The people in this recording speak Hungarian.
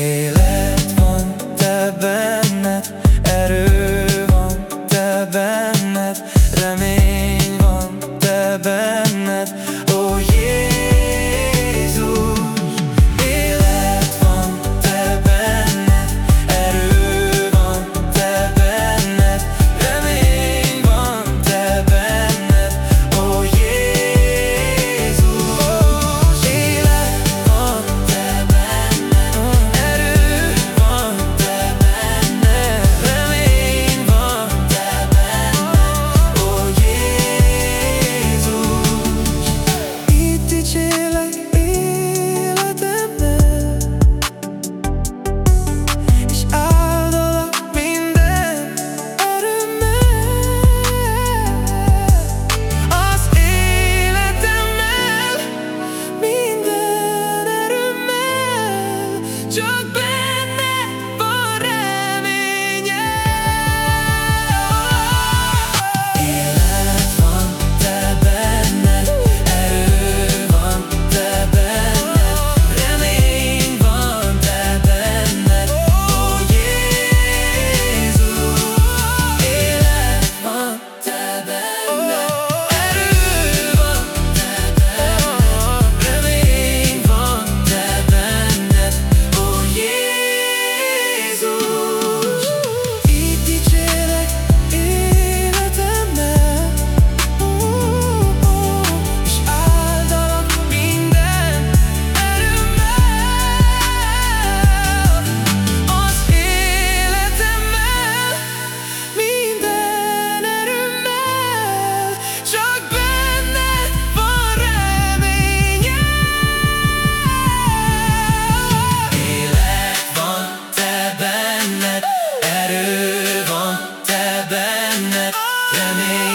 Élet van te benned, erő van te benned, remény just Let me